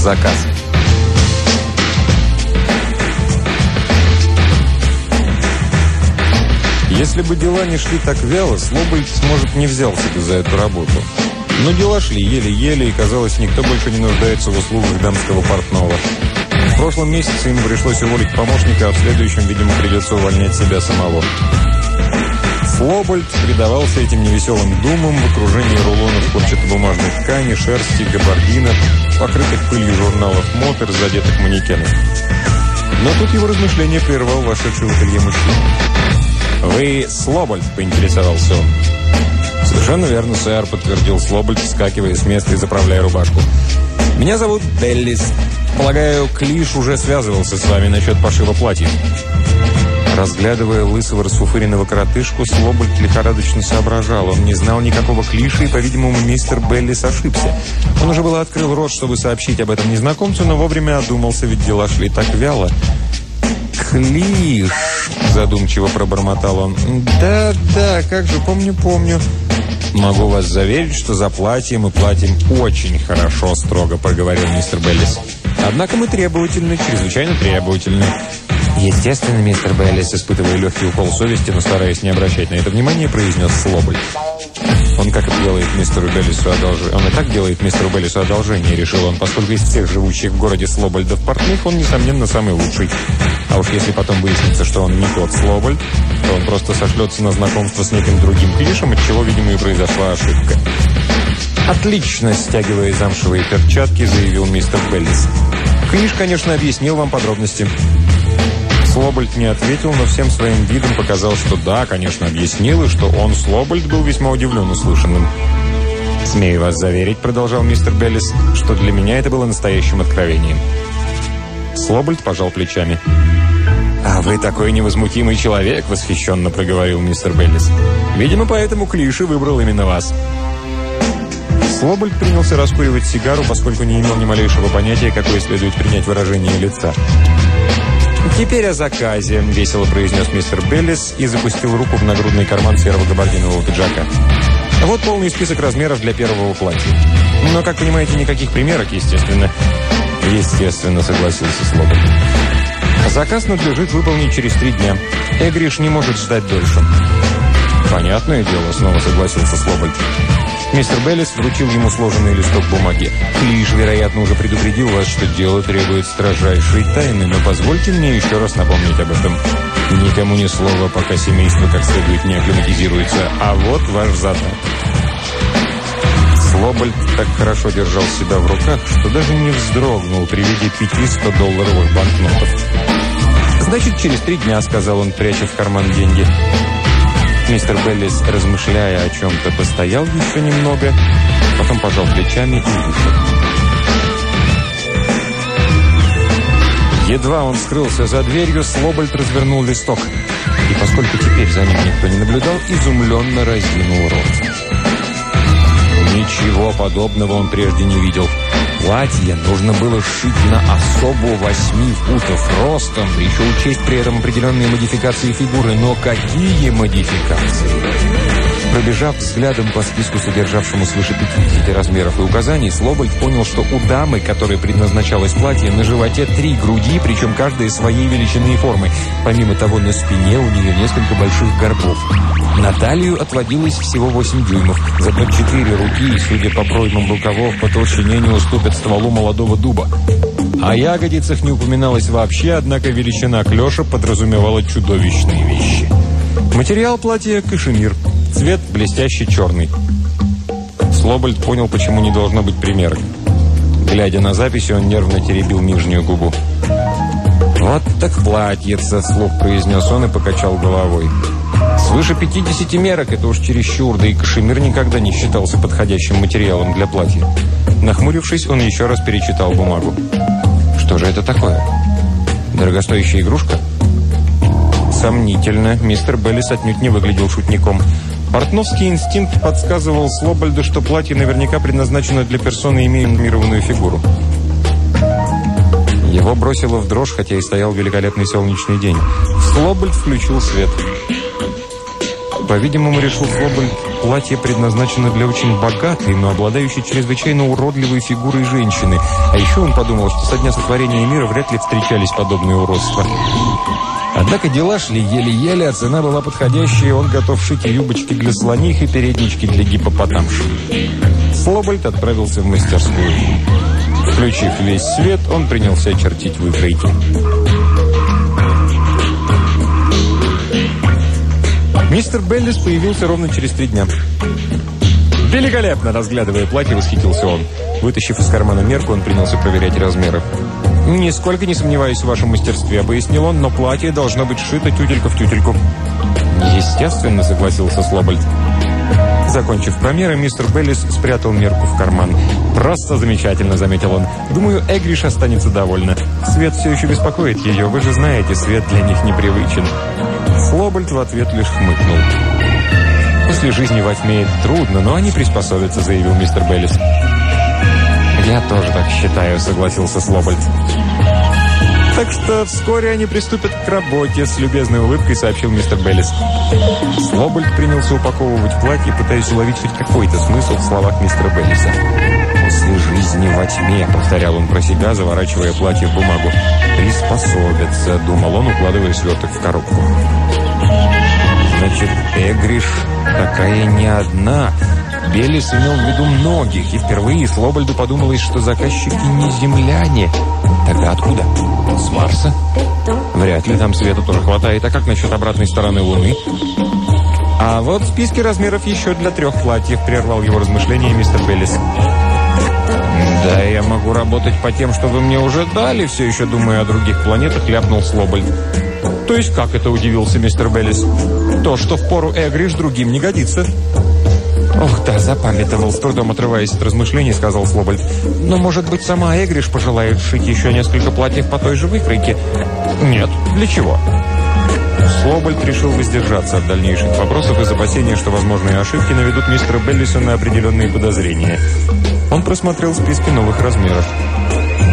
заказ. Если бы дела не шли так вяло, Слобольд, может, не взялся бы за эту работу. Но дела шли еле-еле, и, казалось, никто больше не нуждается в услугах дамского портного. В прошлом месяце ему пришлось уволить помощника, а в следующем, видимо, придется увольнять себя самого. Слобольд предавался этим невеселым думам в окружении рулонов хлопчатобумажной ткани, шерсти, габардинов, покрытых пылью журналов мод и разодетых манекенов. Но тут его размышления прервал вошедший в ателье мужчина. «Вы Слобольд?» – поинтересовался он. «Совершенно верно, сэр», – подтвердил Слобольд, вскакивая с места и заправляя рубашку. «Меня зовут Деллис. Полагаю, Клиш уже связывался с вами насчет пошива платьев». Разглядывая лысого расфуфыренного коротышку, Слобольд лихорадочно соображал. Он не знал никакого клиша, и, по-видимому, мистер Беллис ошибся. Он уже было открыл рот, чтобы сообщить об этом незнакомцу, но вовремя одумался, ведь дела шли так вяло. «Клиш!» – задумчиво пробормотал он. «Да, да, как же, помню, помню». «Могу вас заверить, что за платье мы платим очень хорошо», – строго проговорил мистер Беллис. «Однако мы требовательны, чрезвычайно требовательны. Естественно, мистер Беллис, испытывая легкий укол совести, но стараясь не обращать на это внимания, произнес Слоболь. Он как и делает мистеру Беллису одолжение. Он и так делает мистеру Беллису одолжение, решил он, поскольку из всех живущих в городе Слобольдов портных он, несомненно, самый лучший. А уж если потом выяснится, что он не тот Слобольд, то он просто сошлется на знакомство с неким другим клишем, от чего, видимо, и произошла ошибка. «Отлично!» – стягивая замшевые перчатки, заявил мистер Беллис. Клиш, конечно, объяснил вам подробности. Слобольд не ответил, но всем своим видом показал, что да, конечно, объяснил, и что он, Слобольд, был весьма удивлен услышанным. «Смею вас заверить», — продолжал мистер Беллис, «что для меня это было настоящим откровением». Слобольд пожал плечами. «А вы такой невозмутимый человек», — восхищенно проговорил мистер Беллис. «Видимо, поэтому Клиши выбрал именно вас». Слобольд принялся раскуривать сигару, поскольку не имел ни малейшего понятия, какое следует принять выражение лица. «Теперь о заказе», – весело произнес мистер Беллис и запустил руку в нагрудный карман серого габардинового пиджака. «Вот полный список размеров для первого платья. Но, как понимаете, никаких примерок, естественно». «Естественно», – согласился Слобод. «Заказ надлежит выполнить через три дня. Эгриш не может ждать дольше». «Понятное дело», – снова согласился Слобод. Мистер Беллис вручил ему сложенный листок бумаги. «Клиш, вероятно, уже предупредил вас, что дело требует строжайшей тайны, но позвольте мне еще раз напомнить об этом. Никому ни слова, пока семейство как следует не акклиматизируется. А вот ваш задат». Слобольд так хорошо держал себя в руках, что даже не вздрогнул при виде пяти 100-долларовых банкнотов. «Значит, через три дня», — сказал он, пряча в карман деньги. Мистер Беллис, размышляя о чем-то, постоял еще немного, потом пожал плечами и вышел. Едва он скрылся за дверью, Слобольд развернул листок. И поскольку теперь за ним никто не наблюдал, изумленно разинул рот. Ничего подобного он прежде не видел. Платье нужно было сшить на особо 8 футов ростом, да еще учесть при этом определенные модификации фигуры. Но какие модификации? Пробежав взглядом по списку, содержавшему свыше 50 размеров и указаний, Слобольд понял, что у дамы, которой предназначалось платье, на животе три груди, причем каждая своей величины и формы. Помимо того, на спине у нее несколько больших горбов. На отводилось всего 8 дюймов, зато четыре руки, судя по проймам рукавов, по толщине не уступят стволу молодого дуба. О ягодицах не упоминалось вообще, однако величина клёша подразумевала чудовищные вещи. Материал платья – кашемир – Цвет блестящий черный. Слобольд понял, почему не должно быть примерок. Глядя на записи, он нервно теребил нижнюю губу. «Вот так платьице!» – вслух произнес он и покачал головой. «Свыше 50 мерок – это уж чересчур, да и кашемир никогда не считался подходящим материалом для платья». Нахмурившись, он еще раз перечитал бумагу. «Что же это такое? Дорогостоящая игрушка?» Сомнительно. Мистер Беллис отнюдь не выглядел шутником. Портновский инстинкт подсказывал Слобольду, что платье наверняка предназначено для персоны, имеющей фигуру. Его бросило в дрожь, хотя и стоял великолепный солнечный день. Слобольд включил свет. По-видимому, решил Слобольд, платье предназначено для очень богатой, но обладающей чрезвычайно уродливой фигурой женщины. А еще он подумал, что со дня сотворения мира вряд ли встречались подобные уродства. Однако дела шли еле-еле, а цена была подходящая, он готов шить и юбочки для слоних, и переднички для гипопотамши. Слобольд отправился в мастерскую. Включив весь свет, он принялся чертить выкройки. Мистер Беллис появился ровно через три дня. «Великолепно!» – разглядывая платье, восхитился он. Вытащив из кармана мерку, он принялся проверять размеры. «Нисколько не сомневаюсь в вашем мастерстве», – пояснил он, «но платье должно быть сшито тютелька в тютельку». «Естественно», – согласился Слобольд. Закончив промеры, мистер Беллис спрятал мерку в карман. «Просто замечательно», — заметил он. «Думаю, Эгриш останется довольна. Свет все еще беспокоит ее. Вы же знаете, свет для них непривычен». Слобольд в ответ лишь хмыкнул. «После жизни во тьме трудно, но они приспособятся», — заявил мистер Беллис. «Я тоже так считаю», — согласился Слобольд. Так что вскоре они приступят к работе, с любезной улыбкой сообщил мистер Беллис. Слобольд принялся упаковывать платье, пытаясь уловить хоть какой-то смысл в словах мистера Беллиса. «После жизни во тьме», — повторял он про себя, заворачивая платье в бумагу. «Приспособятся», — думал он, укладывая сверток в коробку. «Значит, Эгриш такая не одна», Беллис имел в виду многих, и впервые Слобольду подумалось, что заказчики не земляне. Тогда откуда? С Марса? Вряд ли там света тоже хватает. А как насчет обратной стороны Луны? А вот списки размеров еще для трех платьев, прервал его размышления мистер Беллис. «Да, я могу работать по тем, что вы мне уже дали, все еще думая о других планетах», — ляпнул Слобольд. «То есть как это?» — удивился мистер Беллис. «То, что в пору Эгриш другим не годится». «Ох, да, запамятовал, с трудом отрываясь от размышлений», — сказал Слобольд. «Но, может быть, сама Эгриш пожелает шить еще несколько платьев по той же выкройке?» «Нет. Для чего?» Слобольд решил воздержаться от дальнейших вопросов из опасения, что возможные ошибки наведут мистера Беллиса на определенные подозрения. Он просмотрел списки новых размеров.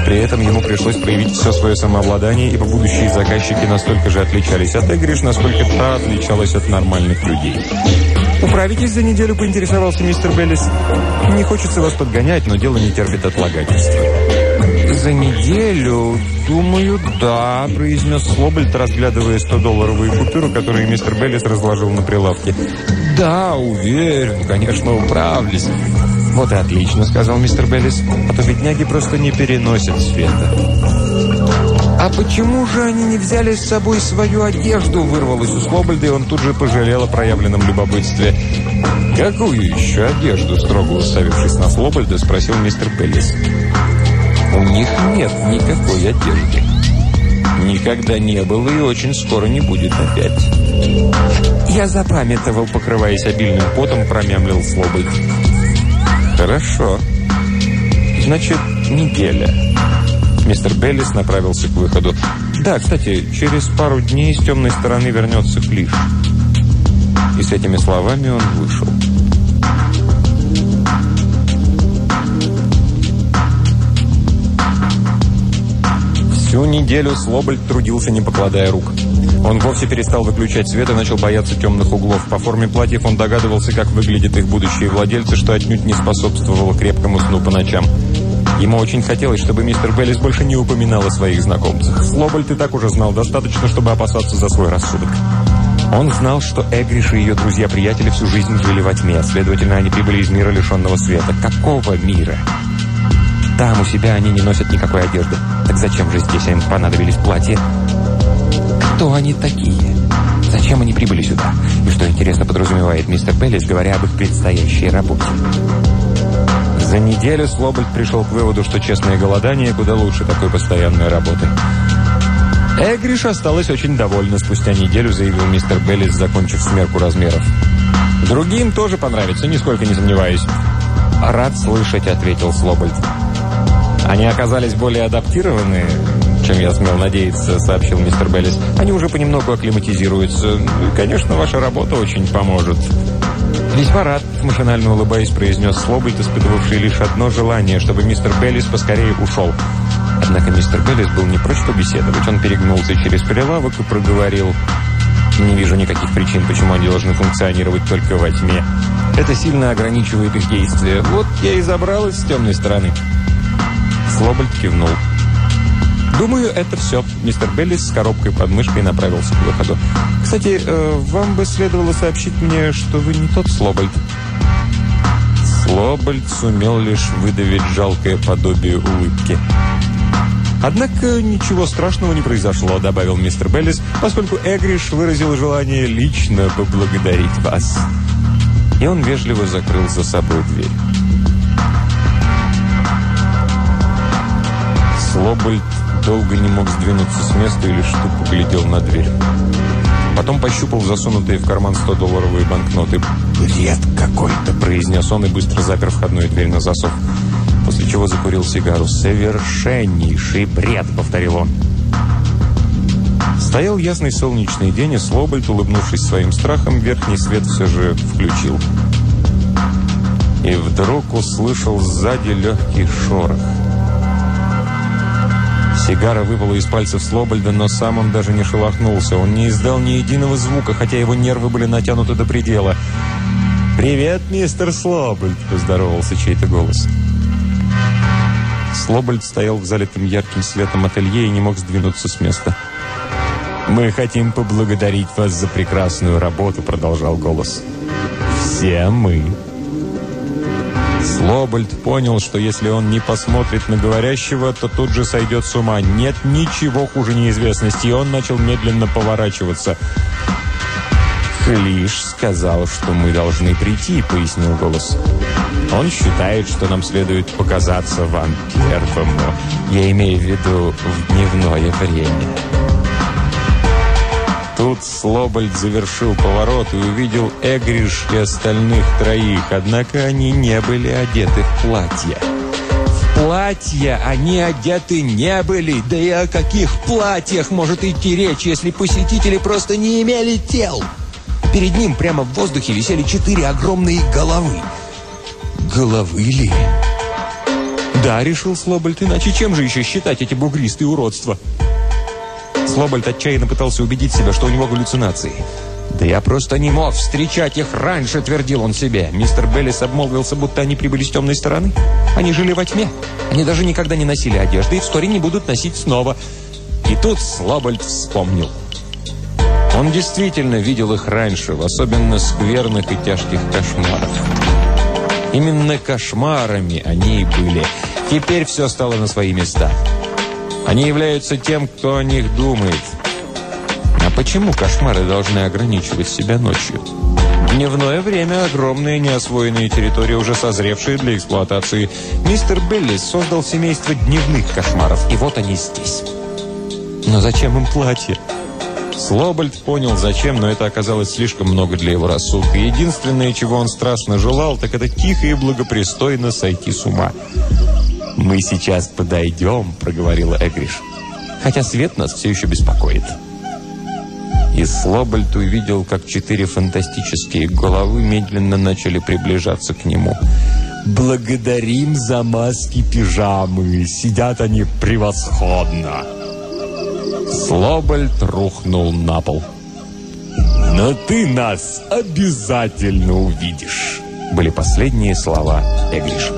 При этом ему пришлось проявить все свое самообладание, ибо будущие заказчики настолько же отличались от Эгриш, насколько та отличалась от нормальных людей. «Управитесь за неделю?» – поинтересовался мистер Беллис. «Не хочется вас подгонять, но дело не терпит отлагательства». «За неделю? Думаю, да», – произнес Слобольд, разглядывая 100-долларовую купюру, которую мистер Беллис разложил на прилавке. «Да, уверен, конечно, управлюсь». «Вот и отлично», – сказал мистер Беллис. «А то бедняги просто не переносят света». «А почему же они не взяли с собой свою одежду?» вырвалось у Слобольда, и он тут же пожалел о проявленном любопытстве. «Какую еще одежду?» строго уставившись на Слобольда, спросил мистер Пеллис. «У них нет никакой одежды. Никогда не было и очень скоро не будет опять». «Я запамятовал», покрываясь обильным потом, промямлил Слобольд. «Хорошо. Значит, неделя». Мистер Беллис направился к выходу. «Да, кстати, через пару дней с темной стороны вернется Клиш». И с этими словами он вышел. Всю неделю Слобольд трудился, не покладая рук. Он вовсе перестал выключать свет и начал бояться темных углов. По форме платьев он догадывался, как выглядят их будущие владельцы, что отнюдь не способствовало крепкому сну по ночам. Ему очень хотелось, чтобы мистер Беллис больше не упоминал о своих знакомцах. Слобольд и так уже знал достаточно, чтобы опасаться за свой рассудок. Он знал, что Эгриш и ее друзья-приятели всю жизнь жили во тьме, следовательно, они прибыли из мира, лишенного света. Какого мира? Там у себя они не носят никакой одежды. Так зачем же здесь им понадобились платья? Кто они такие? Зачем они прибыли сюда? И что, интересно, подразумевает мистер Беллис, говоря об их предстоящей работе? За неделю Слобольд пришел к выводу, что честное голодание куда лучше такой постоянной работы. Эгриш осталась очень довольна. Спустя неделю заявил мистер Беллис, закончив сверку размеров. «Другим тоже понравится, нисколько не сомневаюсь». «Рад слышать», — ответил Слобольд. «Они оказались более адаптированы, чем я смел надеяться», — сообщил мистер Беллис. «Они уже понемногу акклиматизируются. Конечно, ваша работа очень поможет». «Весьма рад», – машинально улыбаясь, произнес Слобольд, испытывавший лишь одно желание, чтобы мистер Беллис поскорее ушел. Однако мистер Беллис был не прочь побеседовать. Он перегнулся через прилавок и проговорил. «Не вижу никаких причин, почему они должны функционировать только во тьме. Это сильно ограничивает их действия. Вот я и забрал их с темной стороны. Слобольд кивнул. «Думаю, это все». Мистер Беллис с коробкой под мышкой направился к выходу. «Кстати, э, вам бы следовало сообщить мне, что вы не тот Слобольд». Слобольд сумел лишь выдавить жалкое подобие улыбки. «Однако ничего страшного не произошло», — добавил мистер Беллис, поскольку Эгриш выразил желание лично поблагодарить вас. И он вежливо закрыл за собой дверь. Слобольд долго не мог сдвинуться с места и лишь тупо глядел на дверь. Потом пощупал засунутые в карман 100-долларовые банкноты. «Бред какой-то!» – произнес он и быстро запер входную дверь на засов. После чего закурил сигару. «Совершеннейший бред!» – повторил он. Стоял ясный солнечный день, и Слобольд, улыбнувшись своим страхом, верхний свет все же включил. И вдруг услышал сзади легкий шорох. Сигара выпала из пальцев Слобольда, но сам он даже не шелохнулся. Он не издал ни единого звука, хотя его нервы были натянуты до предела. «Привет, мистер Слобольд!» – поздоровался чей-то голос. Слобольд стоял в залитом ярким светом ателье и не мог сдвинуться с места. «Мы хотим поблагодарить вас за прекрасную работу», – продолжал голос. «Все мы». Слобольд понял, что если он не посмотрит на говорящего, то тут же сойдет с ума. Нет ничего хуже неизвестности, и он начал медленно поворачиваться. «Хлиш сказал, что мы должны прийти», — пояснил голос. «Он считает, что нам следует показаться вам первому. Я имею в виду в дневное время». Тут Слобольд завершил поворот и увидел Эгриш и остальных троих, однако они не были одеты в платья. В платья они одеты не были, да и о каких платьях может идти речь, если посетители просто не имели тел? Перед ним прямо в воздухе висели четыре огромные головы. Головы ли? Да, решил Слобольд, иначе чем же еще считать эти бугристые уродства? Слобольд отчаянно пытался убедить себя, что у него галлюцинации. «Да я просто не мог встречать их раньше», — твердил он себе. Мистер Беллис обмолвился, будто они прибыли с темной стороны. Они жили во тьме. Они даже никогда не носили одежды и вскоре не будут носить снова. И тут Слобольд вспомнил. Он действительно видел их раньше, в особенно скверных и тяжких кошмарах. Именно кошмарами они и были. Теперь все стало на свои места. Они являются тем, кто о них думает. А почему кошмары должны ограничивать себя ночью? Дневное время – огромные неосвоенные территории, уже созревшие для эксплуатации. Мистер Беллис создал семейство дневных кошмаров, и вот они здесь. Но зачем им платье? Слобольд понял, зачем, но это оказалось слишком много для его рассудка. Единственное, чего он страстно желал, так это тихо и благопристойно сойти с ума. «Мы сейчас подойдем», — проговорила Эгриш. «Хотя свет нас все еще беспокоит». И Слобольд увидел, как четыре фантастические головы медленно начали приближаться к нему. «Благодарим за маски пижамы! Сидят они превосходно!» Слобольд рухнул на пол. «Но ты нас обязательно увидишь!» были последние слова Эгриша.